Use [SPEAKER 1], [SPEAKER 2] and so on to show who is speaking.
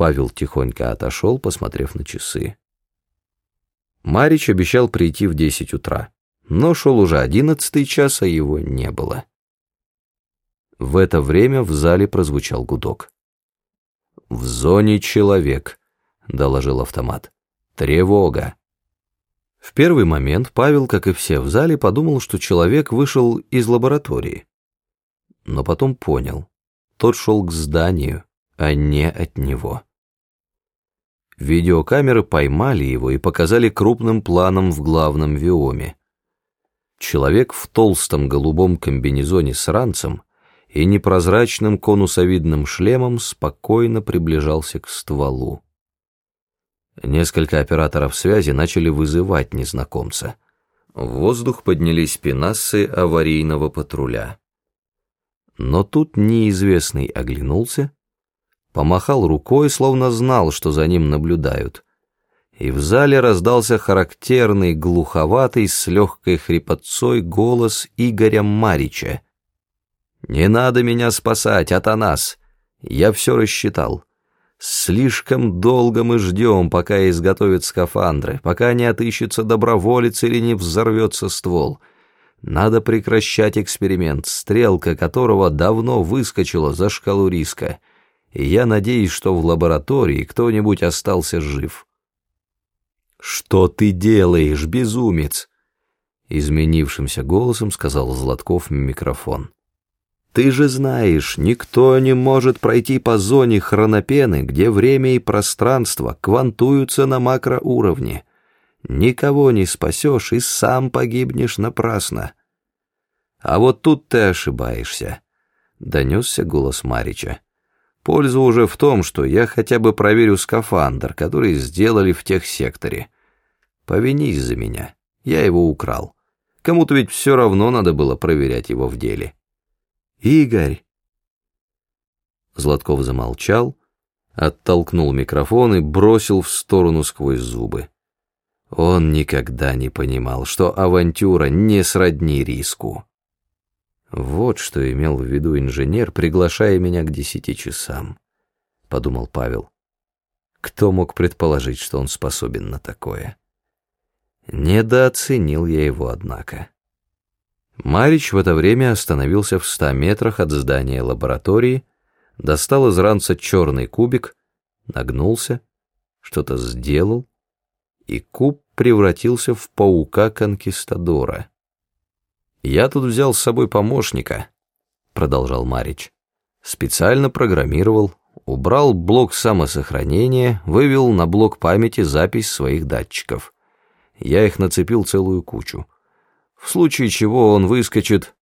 [SPEAKER 1] Павел тихонько отошел, посмотрев на часы. Марич обещал прийти в десять утра, но шел уже одиннадцатый час, а его не было. В это время в зале прозвучал гудок. «В зоне человек», — доложил автомат. «Тревога». В первый момент Павел, как и все в зале, подумал, что человек вышел из лаборатории. Но потом понял, тот шел к зданию, а не от него. Видеокамеры поймали его и показали крупным планом в главном виоме. Человек в толстом голубом комбинезоне с ранцем и непрозрачным конусовидным шлемом спокойно приближался к стволу. Несколько операторов связи начали вызывать незнакомца. В воздух поднялись пенассы аварийного патруля. Но тут неизвестный оглянулся помахал рукой, словно знал, что за ним наблюдают. И в зале раздался характерный, глуховатый, с легкой хрипотцой голос Игоря Марича. «Не надо меня спасать, Атанас! Я все рассчитал. Слишком долго мы ждем, пока изготовят скафандры, пока не отыщется доброволец или не взорвется ствол. Надо прекращать эксперимент, стрелка которого давно выскочила за шкалу риска» и я надеюсь, что в лаборатории кто-нибудь остался жив. «Что ты делаешь, безумец?» Изменившимся голосом сказал Златков микрофон. «Ты же знаешь, никто не может пройти по зоне хронопены, где время и пространство квантуются на макроуровне. Никого не спасешь и сам погибнешь напрасно». «А вот тут ты ошибаешься», — донесся голос Марича. Польза уже в том, что я хотя бы проверю скафандр, который сделали в техсекторе. Повинись за меня, я его украл. Кому-то ведь все равно надо было проверять его в деле. Игорь! Златков замолчал, оттолкнул микрофон и бросил в сторону сквозь зубы. Он никогда не понимал, что авантюра не сродни риску. Вот что имел в виду инженер, приглашая меня к десяти часам, подумал Павел. Кто мог предположить, что он способен на такое? Недооценил я его, однако. Марич в это время остановился в ста метрах от здания лаборатории, достал из ранца черный кубик, нагнулся, что-то сделал, и куб превратился в паука-конкистадора. «Я тут взял с собой помощника», — продолжал Марич. «Специально программировал, убрал блок самосохранения, вывел на блок памяти запись своих датчиков. Я их нацепил целую кучу. В случае чего он выскочит,